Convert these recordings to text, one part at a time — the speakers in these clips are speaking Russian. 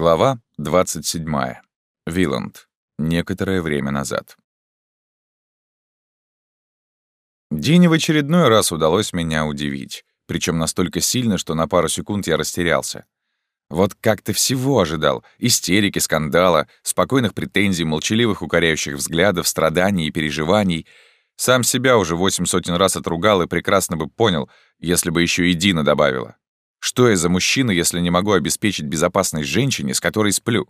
Глава 27. Виланд. Некоторое время назад. Дине в очередной раз удалось меня удивить, причем настолько сильно, что на пару секунд я растерялся. Вот как ты всего ожидал — истерики, скандала, спокойных претензий, молчаливых укоряющих взглядов, страданий и переживаний. Сам себя уже восемь сотен раз отругал и прекрасно бы понял, если бы еще и Дина добавила. Что я за мужчина, если не могу обеспечить безопасность женщине, с которой сплю?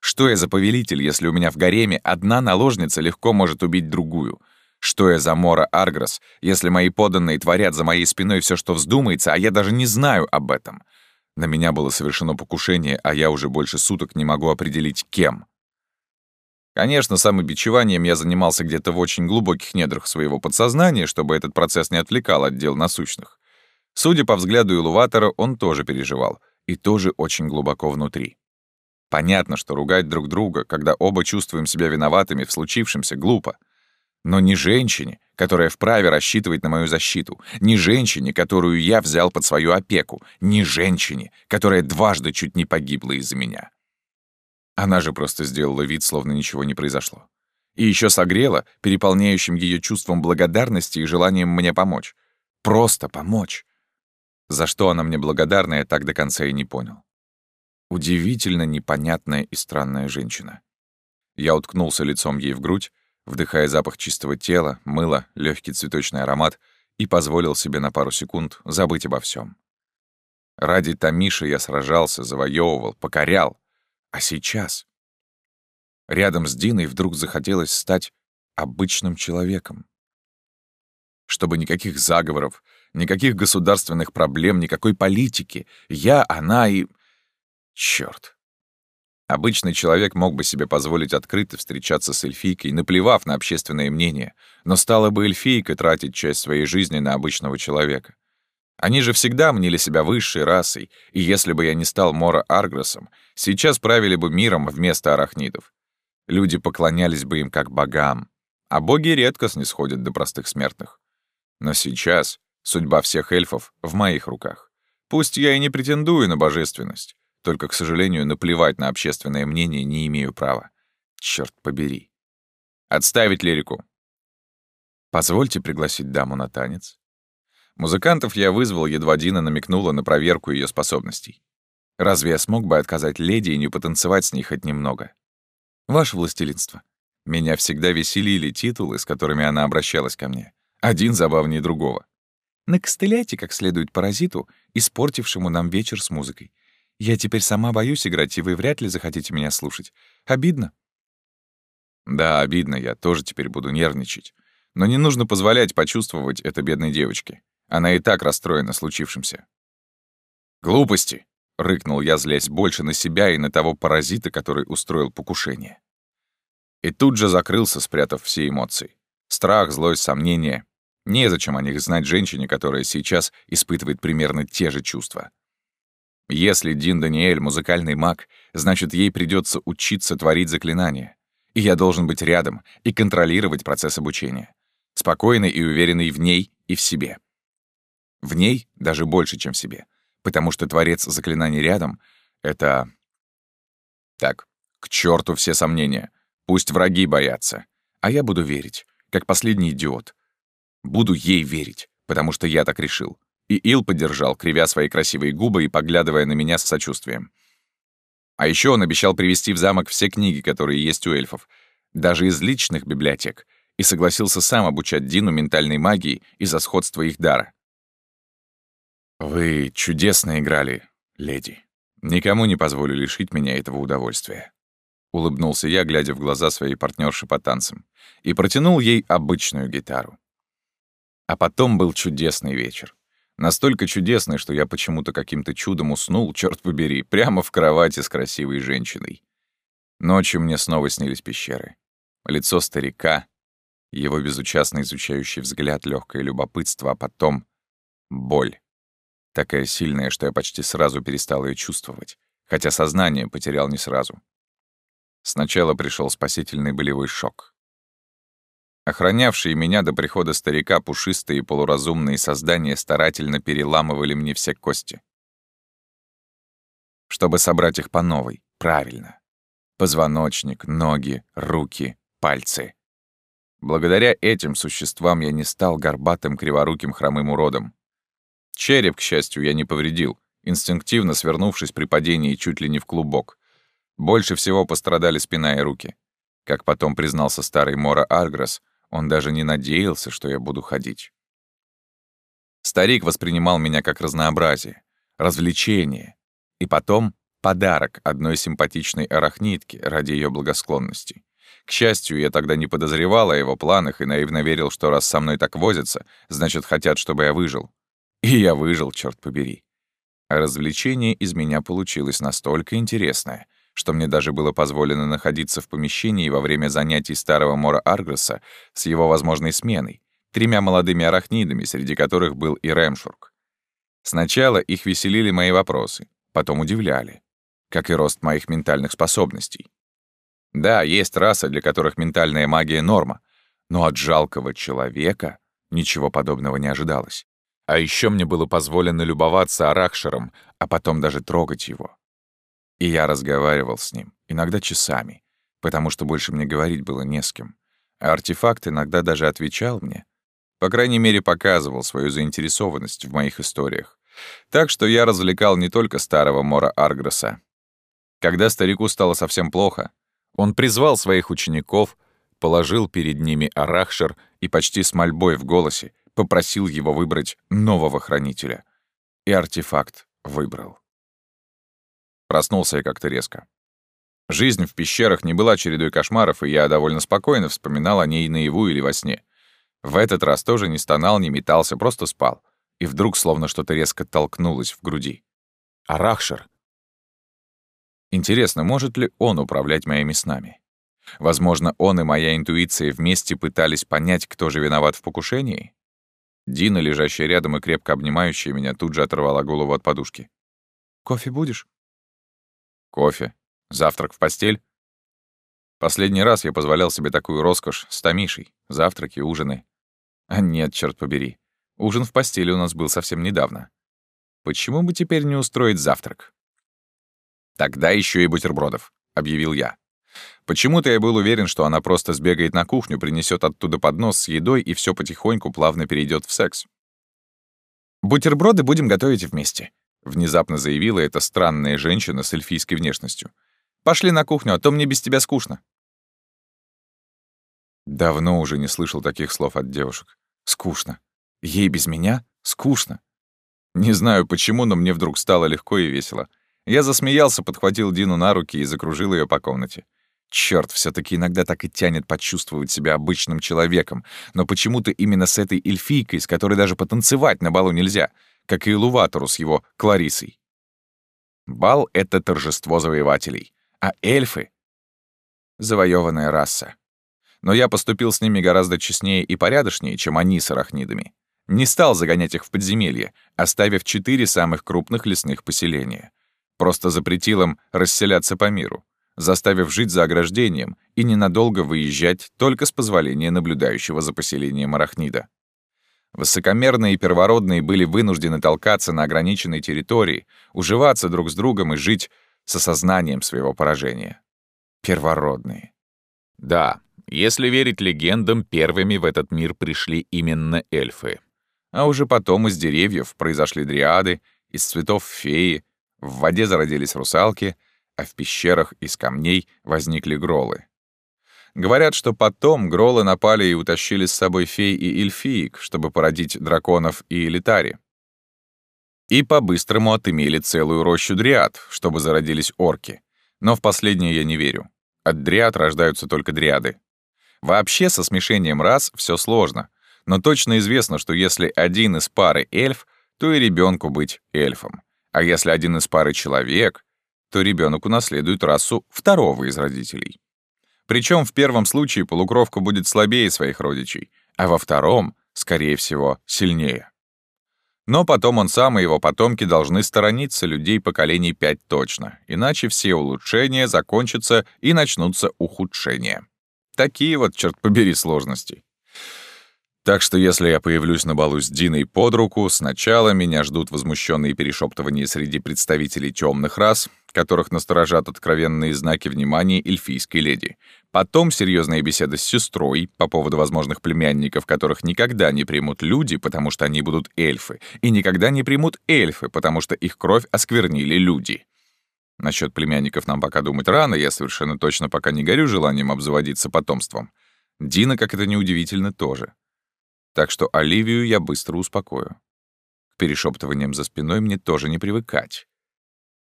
Что я за повелитель, если у меня в гареме одна наложница легко может убить другую? Что я за Мора Аргрос, если мои подданные творят за моей спиной все, что вздумается, а я даже не знаю об этом? На меня было совершено покушение, а я уже больше суток не могу определить, кем. Конечно, самобичеванием я занимался где-то в очень глубоких недрах своего подсознания, чтобы этот процесс не отвлекал от дел насущных. Судя по взгляду Илуватора, он тоже переживал, и тоже очень глубоко внутри. Понятно, что ругать друг друга, когда оба чувствуем себя виноватыми в случившемся, глупо. Но не женщине, которая вправе рассчитывать на мою защиту, не женщине, которую я взял под свою опеку, не женщине, которая дважды чуть не погибла из-за меня. Она же просто сделала вид, словно ничего не произошло. И еще согрела, переполняющим ее чувством благодарности и желанием мне помочь. Просто помочь. За что она мне благодарна, я так до конца и не понял. Удивительно непонятная и странная женщина. Я уткнулся лицом ей в грудь, вдыхая запах чистого тела, мыла, легкий цветочный аромат и позволил себе на пару секунд забыть обо всем. Ради Тамиши я сражался, завоевывал, покорял. А сейчас... Рядом с Диной вдруг захотелось стать обычным человеком. Чтобы никаких заговоров, Никаких государственных проблем, никакой политики. Я, она и... Чёрт. Обычный человек мог бы себе позволить открыто встречаться с эльфийкой, наплевав на общественное мнение, но стала бы эльфийка тратить часть своей жизни на обычного человека. Они же всегда мнили себя высшей расой, и если бы я не стал Мора Аргросом, сейчас правили бы миром вместо арахнидов. Люди поклонялись бы им как богам, а боги редко снисходят до простых смертных. Но сейчас Судьба всех эльфов в моих руках. Пусть я и не претендую на божественность, только, к сожалению, наплевать на общественное мнение не имею права. Черт побери. Отставить лирику. Позвольте пригласить даму на танец. Музыкантов я вызвал, едва Дина намекнула на проверку ее способностей. Разве я смог бы отказать леди и не потанцевать с ней хоть немного? Ваше властелинство, меня всегда веселили титулы, с которыми она обращалась ко мне. Один забавнее другого. Накостыляйте как следует паразиту, испортившему нам вечер с музыкой. Я теперь сама боюсь играть, и вы вряд ли захотите меня слушать. Обидно?» «Да, обидно, я тоже теперь буду нервничать. Но не нужно позволять почувствовать это бедной девочке. Она и так расстроена случившимся». «Глупости!» — рыкнул я, злясь больше на себя и на того паразита, который устроил покушение. И тут же закрылся, спрятав все эмоции. Страх, злость, сомнение. Незачем о них знать женщине, которая сейчас испытывает примерно те же чувства. Если Дин Даниэль — музыкальный маг, значит, ей придется учиться творить заклинания. И я должен быть рядом и контролировать процесс обучения. Спокойный и уверенный в ней и в себе. В ней даже больше, чем в себе. Потому что творец заклинаний рядом — это... Так, к черту все сомнения. Пусть враги боятся. А я буду верить, как последний идиот, Буду ей верить, потому что я так решил. И Ил поддержал, кривя свои красивые губы и поглядывая на меня с сочувствием. А еще он обещал привезти в замок все книги, которые есть у эльфов, даже из личных библиотек, и согласился сам обучать Дину ментальной магии из-за сходства их дара. «Вы чудесно играли, леди. Никому не позволю лишить меня этого удовольствия». Улыбнулся я, глядя в глаза своей партнерши по танцам, и протянул ей обычную гитару. А потом был чудесный вечер. Настолько чудесный, что я почему-то каким-то чудом уснул, черт побери, прямо в кровати с красивой женщиной. Ночью мне снова снились пещеры. Лицо старика, его безучастно изучающий взгляд, легкое любопытство, а потом — боль. Такая сильная, что я почти сразу перестал ее чувствовать, хотя сознание потерял не сразу. Сначала пришел спасительный болевой шок. Охранявшие меня до прихода старика пушистые и полуразумные создания старательно переламывали мне все кости. Чтобы собрать их по новой, Правильно. Позвоночник, ноги, руки, пальцы. Благодаря этим существам я не стал горбатым, криворуким, хромым уродом. Череп, к счастью, я не повредил, инстинктивно свернувшись при падении чуть ли не в клубок. Больше всего пострадали спина и руки. Как потом признался старый Мора Аргресс, он даже не надеялся, что я буду ходить. Старик воспринимал меня как разнообразие, развлечение и потом подарок одной симпатичной арахнитки ради ее благосклонности. К счастью, я тогда не подозревал о его планах и наивно верил, что раз со мной так возятся, значит, хотят, чтобы я выжил. И я выжил, черт побери. А развлечение из меня получилось настолько интересное, что мне даже было позволено находиться в помещении во время занятий старого Мора Аргреса с его возможной сменой, тремя молодыми арахнидами, среди которых был и Рэмшург. Сначала их веселили мои вопросы, потом удивляли, как и рост моих ментальных способностей. Да, есть расы, для которых ментальная магия — норма, но от жалкого человека ничего подобного не ожидалось. А еще мне было позволено любоваться Арахшером, а потом даже трогать его. И я разговаривал с ним, иногда часами, потому что больше мне говорить было не с кем. А артефакт иногда даже отвечал мне. По крайней мере, показывал свою заинтересованность в моих историях. Так что я развлекал не только старого Мора Аргреса. Когда старику стало совсем плохо, он призвал своих учеников, положил перед ними Арахшер и почти с мольбой в голосе попросил его выбрать нового хранителя. И артефакт выбрал. Проснулся я как-то резко. Жизнь в пещерах не была чередой кошмаров, и я довольно спокойно вспоминал о ней наяву или во сне. В этот раз тоже не стонал, не метался, просто спал. И вдруг словно что-то резко толкнулось в груди. Арахшер. Интересно, может ли он управлять моими снами? Возможно, он и моя интуиция вместе пытались понять, кто же виноват в покушении? Дина, лежащая рядом и крепко обнимающая меня, тут же оторвала голову от подушки. «Кофе будешь?» Кофе. Завтрак в постель. Последний раз я позволял себе такую роскошь с Тамишей. Завтраки, ужины. А нет, черт побери. Ужин в постели у нас был совсем недавно. Почему бы теперь не устроить завтрак? Тогда еще и бутербродов, объявил я. Почему-то я был уверен, что она просто сбегает на кухню, принесет оттуда поднос с едой и все потихоньку плавно перейдет в секс. Бутерброды будем готовить вместе, Внезапно заявила эта странная женщина с эльфийской внешностью. «Пошли на кухню, а то мне без тебя скучно». Давно уже не слышал таких слов от девушек. «Скучно. Ей без меня? Скучно». Не знаю почему, но мне вдруг стало легко и весело. Я засмеялся, подхватил Дину на руки и закружил ее по комнате. Черт, все таки иногда так и тянет почувствовать себя обычным человеком, но почему-то именно с этой эльфийкой, с которой даже потанцевать на балу нельзя — как и Луватору с его Кларисой. Бал — это торжество завоевателей, а эльфы — завоеванная раса. Но я поступил с ними гораздо честнее и порядочнее, чем они с арахнидами. Не стал загонять их в подземелье, оставив четыре самых крупных лесных поселения. Просто запретил им расселяться по миру, заставив жить за ограждением и ненадолго выезжать только с позволения наблюдающего за поселением арахнида. Высокомерные и первородные были вынуждены толкаться на ограниченной территории, уживаться друг с другом и жить с осознанием своего поражения. Первородные. Да, если верить легендам, первыми в этот мир пришли именно эльфы. А уже потом из деревьев произошли дриады, из цветов — феи, в воде зародились русалки, а в пещерах из камней возникли гролы. Говорят, что потом гролы напали и утащили с собой фей и эльфиек, чтобы породить драконов и элитари. И по-быстрому отымели целую рощу дриад, чтобы зародились орки. Но в последнее я не верю. От дриад рождаются только дриады. Вообще со смешением рас все сложно, но точно известно, что если один из пары эльф, то и ребенку быть эльфом. А если один из пары человек, то ребенок унаследует расу второго из родителей. Причем в первом случае полукровка будет слабее своих родичей, а во втором, скорее всего, сильнее. Но потом он сам и его потомки должны сторониться людей поколений пять точно, иначе все улучшения закончатся и начнутся ухудшения. Такие вот, черт побери, сложности. Так что если я появлюсь на балу с Диной под руку, сначала меня ждут возмущенные перешептывания среди представителей темных рас, которых насторожат откровенные знаки внимания эльфийской леди. Потом серьезная беседа с сестрой по поводу возможных племянников, которых никогда не примут люди, потому что они будут эльфы, и никогда не примут эльфы, потому что их кровь осквернили люди. Насчет племянников нам пока думать рано, я совершенно точно пока не горю желанием обзаводиться потомством. Дина, как это неудивительно, тоже. Так что Оливию я быстро успокою. К перешептываниям за спиной мне тоже не привыкать.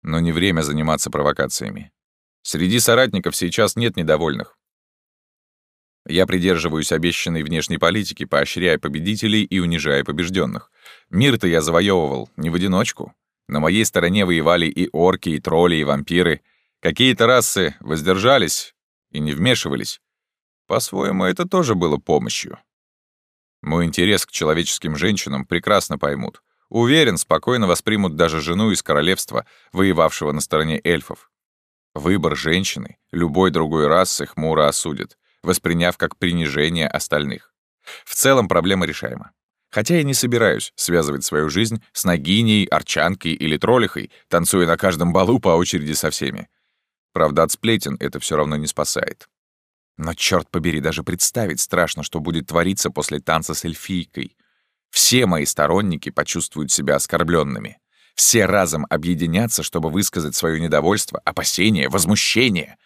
Но не время заниматься провокациями. Среди соратников сейчас нет недовольных. Я придерживаюсь обещанной внешней политики, поощряя победителей и унижая побежденных. Мир-то я завоевывал не в одиночку. На моей стороне воевали и орки, и тролли, и вампиры. Какие-то расы воздержались и не вмешивались. По-своему, это тоже было помощью. Мой интерес к человеческим женщинам прекрасно поймут. Уверен, спокойно воспримут даже жену из королевства, воевавшего на стороне эльфов. Выбор женщины любой другой расы хмуро осудит, восприняв как принижение остальных. В целом проблема решаема. Хотя я не собираюсь связывать свою жизнь с нагиней, арчанкой или троллихой, танцуя на каждом балу по очереди со всеми. Правда, от сплетен это все равно не спасает. Но, черт побери, даже представить страшно, что будет твориться после танца с эльфийкой. Все мои сторонники почувствуют себя оскорбленными. Все разом объединятся, чтобы высказать свое недовольство, опасение, возмущение.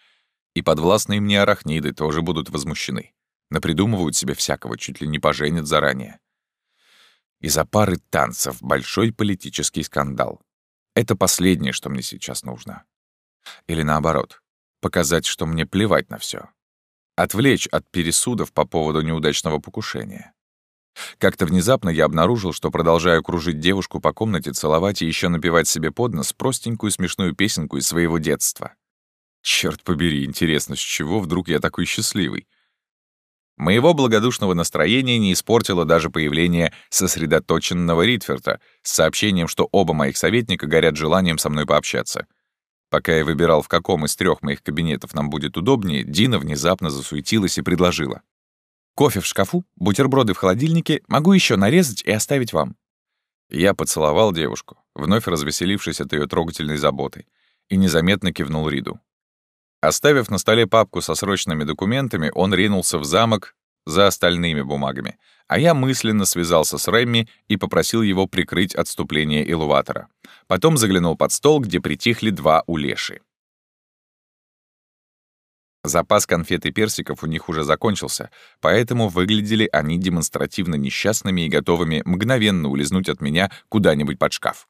И подвластные мне арахниды тоже будут возмущены. Напридумывают себе всякого, чуть ли не поженят заранее. Из-за пары танцев большой политический скандал. Это последнее, что мне сейчас нужно. Или наоборот, показать, что мне плевать на все. Отвлечь от пересудов по поводу неудачного покушения. Как-то внезапно я обнаружил, что продолжаю кружить девушку по комнате, целовать и еще напевать себе под нос простенькую смешную песенку из своего детства. Черт побери, интересно, с чего вдруг я такой счастливый? Моего благодушного настроения не испортило даже появление сосредоточенного Ритферта с сообщением, что оба моих советника горят желанием со мной пообщаться. Пока я выбирал, в каком из трех моих кабинетов нам будет удобнее, Дина внезапно засуетилась и предложила. «Кофе в шкафу, бутерброды в холодильнике, могу еще нарезать и оставить вам». Я поцеловал девушку, вновь развеселившись от ее трогательной заботы, и незаметно кивнул Риду. Оставив на столе папку со срочными документами, он ринулся в замок за остальными бумагами, а я мысленно связался с Рэмми и попросил его прикрыть отступление Илуватора. Потом заглянул под стол, где притихли два улеши. Запас конфет и персиков у них уже закончился, поэтому выглядели они демонстративно несчастными и готовыми мгновенно улизнуть от меня куда-нибудь под шкаф.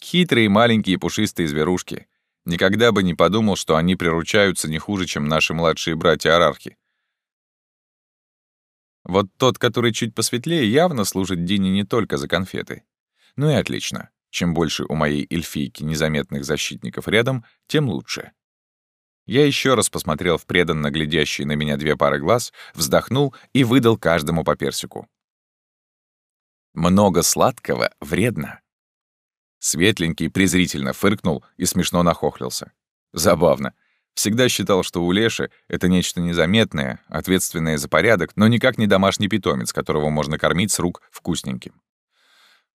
Хитрые маленькие пушистые зверушки. Никогда бы не подумал, что они приручаются не хуже, чем наши младшие братья-арархи. Вот тот, который чуть посветлее, явно служит Дине не только за конфеты. Ну и отлично. Чем больше у моей эльфийки незаметных защитников рядом, тем лучше. Я еще раз посмотрел в преданно глядящие на меня две пары глаз, вздохнул и выдал каждому по персику. Много сладкого вредно. Светленький презрительно фыркнул и смешно нахохлился. Забавно. Всегда считал, что у Леши это нечто незаметное, ответственное за порядок, но никак не домашний питомец, которого можно кормить с рук вкусненьким.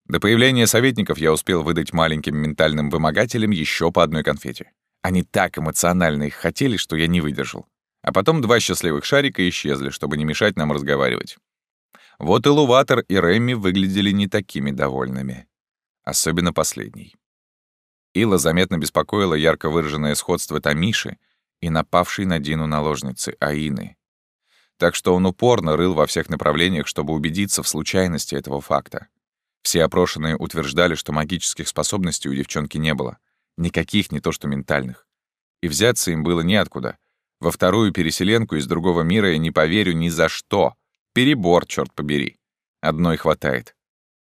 До появления советников я успел выдать маленьким ментальным вымогателям еще по одной конфете. Они так эмоционально их хотели, что я не выдержал. А потом два счастливых шарика исчезли, чтобы не мешать нам разговаривать. Вот и Луватор, и Рэмми выглядели не такими довольными. Особенно последний. Ила заметно беспокоила ярко выраженное сходство Тамиши и напавшей на Дину наложницы Аины. Так что он упорно рыл во всех направлениях, чтобы убедиться в случайности этого факта. Все опрошенные утверждали, что магических способностей у девчонки не было. Никаких, не то что ментальных. И взяться им было неоткуда. Во вторую переселенку из другого мира я не поверю ни за что. Перебор, черт побери. Одной хватает.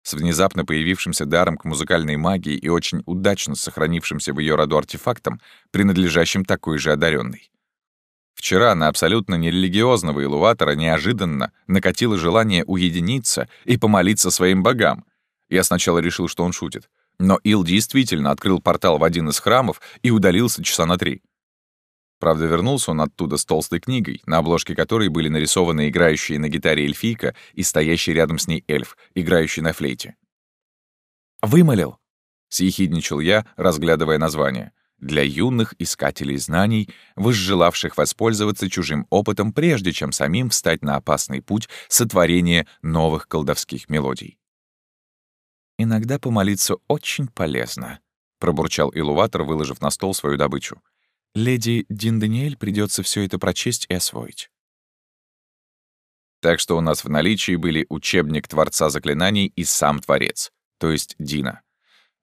С внезапно появившимся даром к музыкальной магии и очень удачно сохранившимся в ее роду артефактом, принадлежащим такой же одаренной. Вчера на абсолютно нерелигиозного Илуватора неожиданно накатило желание уединиться и помолиться своим богам. Я сначала решил, что он шутит. Но Ил действительно открыл портал в один из храмов и удалился часа на три. Правда, вернулся он оттуда с толстой книгой, на обложке которой были нарисованы играющие на гитаре эльфийка и стоящий рядом с ней эльф, играющий на флейте. «Вымолил!» — съехидничал я, разглядывая название. «Для юных искателей знаний, возжелавших воспользоваться чужим опытом, прежде чем самим встать на опасный путь сотворения новых колдовских мелодий». «Иногда помолиться очень полезно», — пробурчал Илуватор, выложив на стол свою добычу. Леди Дин Даниэль придется все это прочесть и освоить. Так что у нас в наличии были учебник Творца заклинаний и сам Творец, то есть Дина.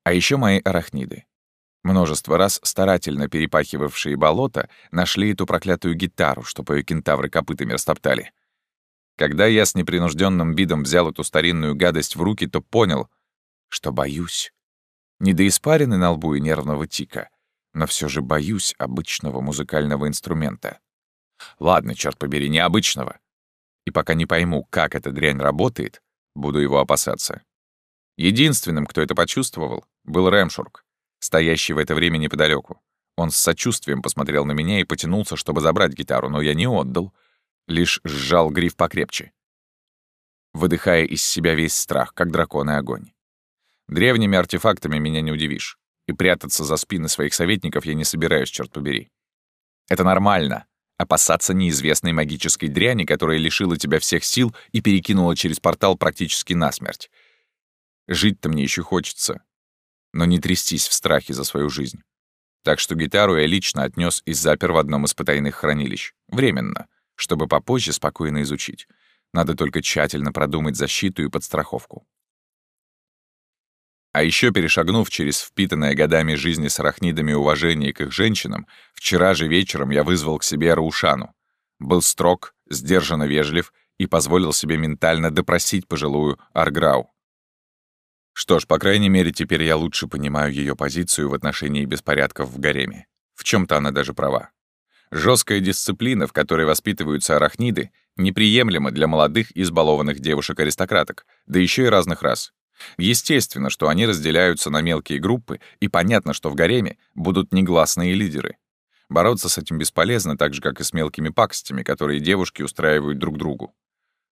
А еще мои арахниды. Множество раз старательно перепахивавшие болото нашли эту проклятую гитару, чтобы ее кентавры копытами растоптали. Когда я с непринужденным видом взял эту старинную гадость в руки, то понял, что боюсь. Не до испарины на лбу и нервного тика — но все же боюсь обычного музыкального инструмента. Ладно, черт побери, необычного. И пока не пойму, как эта дрянь работает, буду его опасаться. Единственным, кто это почувствовал, был Рэмшург, стоящий в это время неподалеку. Он с сочувствием посмотрел на меня и потянулся, чтобы забрать гитару, но я не отдал, лишь сжал гриф покрепче, выдыхая из себя весь страх, как дракон и огонь. Древними артефактами меня не удивишь и прятаться за спины своих советников я не собираюсь, черт побери. Это нормально — опасаться неизвестной магической дряни, которая лишила тебя всех сил и перекинула через портал практически насмерть. Жить-то мне еще хочется, но не трястись в страхе за свою жизнь. Так что гитару я лично отнес и запер в одном из потайных хранилищ. Временно, чтобы попозже спокойно изучить. Надо только тщательно продумать защиту и подстраховку. А еще перешагнув через впитанное годами жизни с арахнидами уважение к их женщинам, вчера же вечером я вызвал к себе Раушану. Был строг, сдержанно вежлив и позволил себе ментально допросить пожилую Арграу. Что ж, по крайней мере, теперь я лучше понимаю ее позицию в отношении беспорядков в гареме. В чем то она даже права. Жесткая дисциплина, в которой воспитываются арахниды, неприемлема для молодых избалованных девушек-аристократок, да еще и разных рас. Естественно, что они разделяются на мелкие группы, и понятно, что в гареме будут негласные лидеры. Бороться с этим бесполезно, так же, как и с мелкими пакостями, которые девушки устраивают друг другу.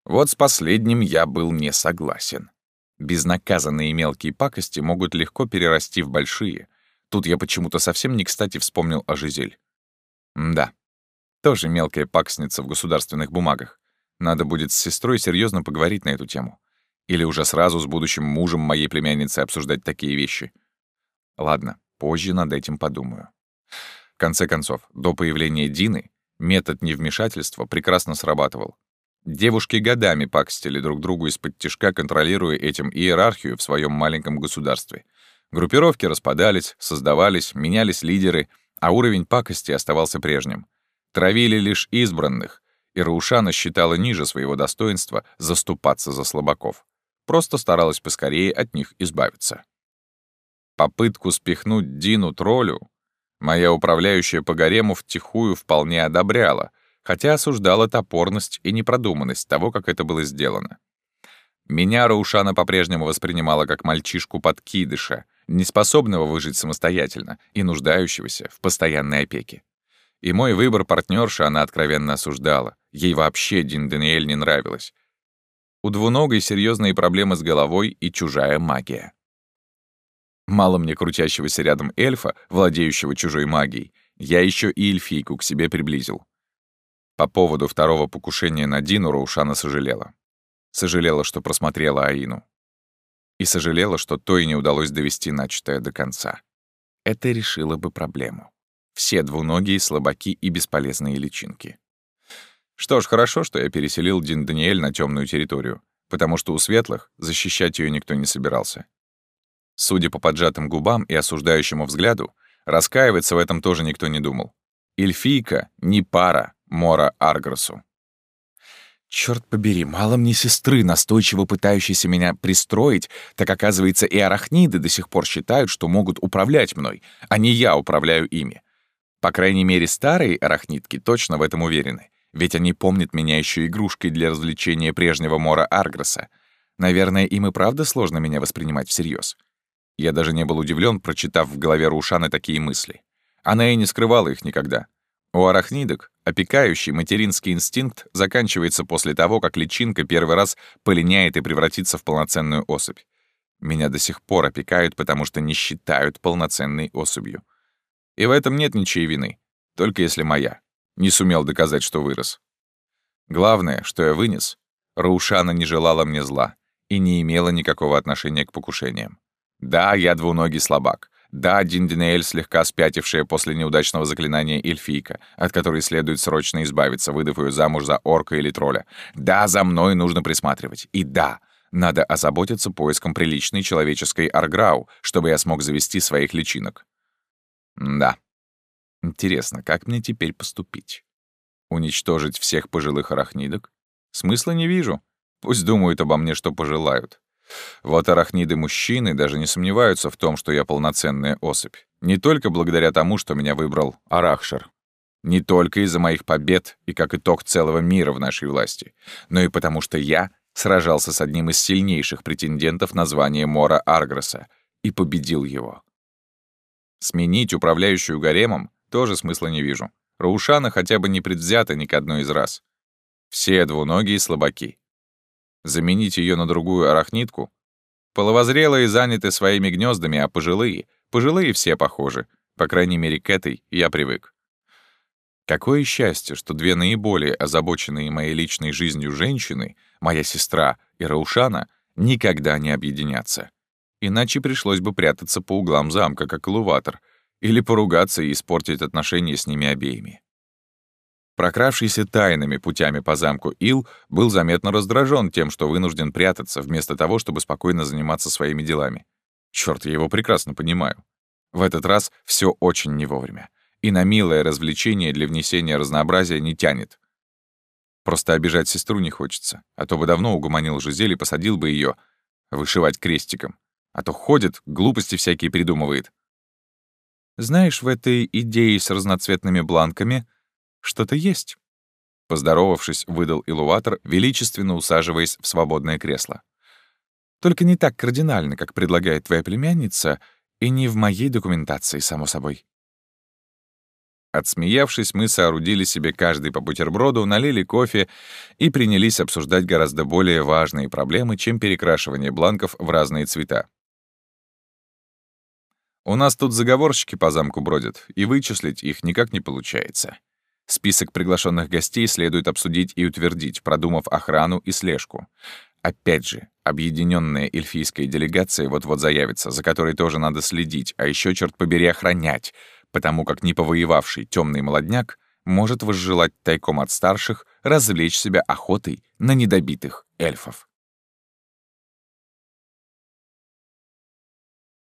Вот с последним я был не согласен. Безнаказанные мелкие пакости могут легко перерасти в большие. Тут я почему-то совсем не кстати вспомнил о Жизель. да, тоже мелкая пакостница в государственных бумагах. Надо будет с сестрой серьезно поговорить на эту тему. Или уже сразу с будущим мужем моей племянницы обсуждать такие вещи? Ладно, позже над этим подумаю. В конце концов, до появления Дины метод невмешательства прекрасно срабатывал. Девушки годами пакостили друг другу из-под тишка, контролируя этим иерархию в своем маленьком государстве. Группировки распадались, создавались, менялись лидеры, а уровень пакости оставался прежним. Травили лишь избранных, и Раушана считала ниже своего достоинства заступаться за слабаков просто старалась поскорее от них избавиться. Попытку спихнуть Дину троллю моя управляющая по гарему втихую вполне одобряла, хотя осуждала топорность и непродуманность того, как это было сделано. Меня Раушана по-прежнему воспринимала как мальчишку-подкидыша, неспособного выжить самостоятельно и нуждающегося в постоянной опеке. И мой выбор партнерши она откровенно осуждала. Ей вообще Дин Даниэль не нравилась. У двуногой серьезные проблемы с головой и чужая магия. Мало мне крутящегося рядом эльфа, владеющего чужой магией, я еще и эльфийку к себе приблизил. По поводу второго покушения на Дину Раушана сожалела. Сожалела, что просмотрела Аину. И сожалела, что то и не удалось довести начатое до конца. Это решило бы проблему. Все двуногие, слабаки и бесполезные личинки. Что ж, хорошо, что я переселил Дин Даниэль на темную территорию, потому что у светлых защищать ее никто не собирался. Судя по поджатым губам и осуждающему взгляду, раскаиваться в этом тоже никто не думал. Эльфийка не пара Мора Аргросу. Черт побери, мало мне сестры, настойчиво пытающейся меня пристроить, так оказывается и арахниды до сих пор считают, что могут управлять мной, а не я управляю ими. По крайней мере, старые арахнитки точно в этом уверены. Ведь они помнят меня еще игрушкой для развлечения прежнего Мора Аргроса. Наверное, им и правда сложно меня воспринимать всерьез. Я даже не был удивлен, прочитав в голове Рушаны такие мысли. Она и не скрывала их никогда. У арахнидок опекающий материнский инстинкт заканчивается после того, как личинка первый раз полиняет и превратится в полноценную особь. Меня до сих пор опекают, потому что не считают полноценной особью. И в этом нет ничьей вины, только если моя. Не сумел доказать, что вырос. Главное, что я вынес, Раушана не желала мне зла и не имела никакого отношения к покушениям. Да, я двуногий слабак. Да, Диндинеэль слегка спятившая после неудачного заклинания эльфийка, от которой следует срочно избавиться, выдав ее замуж за орка или тролля. Да, за мной нужно присматривать. И да, надо озаботиться поиском приличной человеческой арграу, чтобы я смог завести своих личинок. Да. Интересно, как мне теперь поступить? Уничтожить всех пожилых арахнидок? Смысла не вижу. Пусть думают обо мне, что пожелают. Вот арахниды-мужчины даже не сомневаются в том, что я полноценная особь. Не только благодаря тому, что меня выбрал Арахшер. Не только из-за моих побед и как итог целого мира в нашей власти, но и потому что я сражался с одним из сильнейших претендентов на звание Мора Аргроса и победил его. Сменить управляющую гаремом тоже смысла не вижу. Раушана хотя бы не предвзята ни к одной из раз. Все двуногие слабаки. Заменить ее на другую арахнитку? Половозрелые заняты своими гнездами, а пожилые? Пожилые все похожи. По крайней мере, к этой я привык. Какое счастье, что две наиболее озабоченные моей личной жизнью женщины, моя сестра и Раушана, никогда не объединятся. Иначе пришлось бы прятаться по углам замка, как элуватор, или поругаться и испортить отношения с ними обеими. Прокравшийся тайными путями по замку Ил был заметно раздражен тем, что вынужден прятаться, вместо того, чтобы спокойно заниматься своими делами. Черт, я его прекрасно понимаю. В этот раз все очень не вовремя. И на милое развлечение для внесения разнообразия не тянет. Просто обижать сестру не хочется, а то бы давно угомонил Жизель и посадил бы ее вышивать крестиком. А то ходит, глупости всякие придумывает. Знаешь, в этой идее с разноцветными бланками что-то есть. Поздоровавшись, выдал Илуватор, величественно усаживаясь в свободное кресло. Только не так кардинально, как предлагает твоя племянница, и не в моей документации, само собой. Отсмеявшись, мы соорудили себе каждый по бутерброду, налили кофе и принялись обсуждать гораздо более важные проблемы, чем перекрашивание бланков в разные цвета. У нас тут заговорщики по замку бродят, и вычислить их никак не получается. Список приглашенных гостей следует обсудить и утвердить, продумав охрану и слежку. Опять же, объединенная эльфийская делегация вот-вот заявится, за которой тоже надо следить, а еще, черт побери, охранять, потому как неповоевавший темный молодняк может возжелать тайком от старших развлечь себя охотой на недобитых эльфов.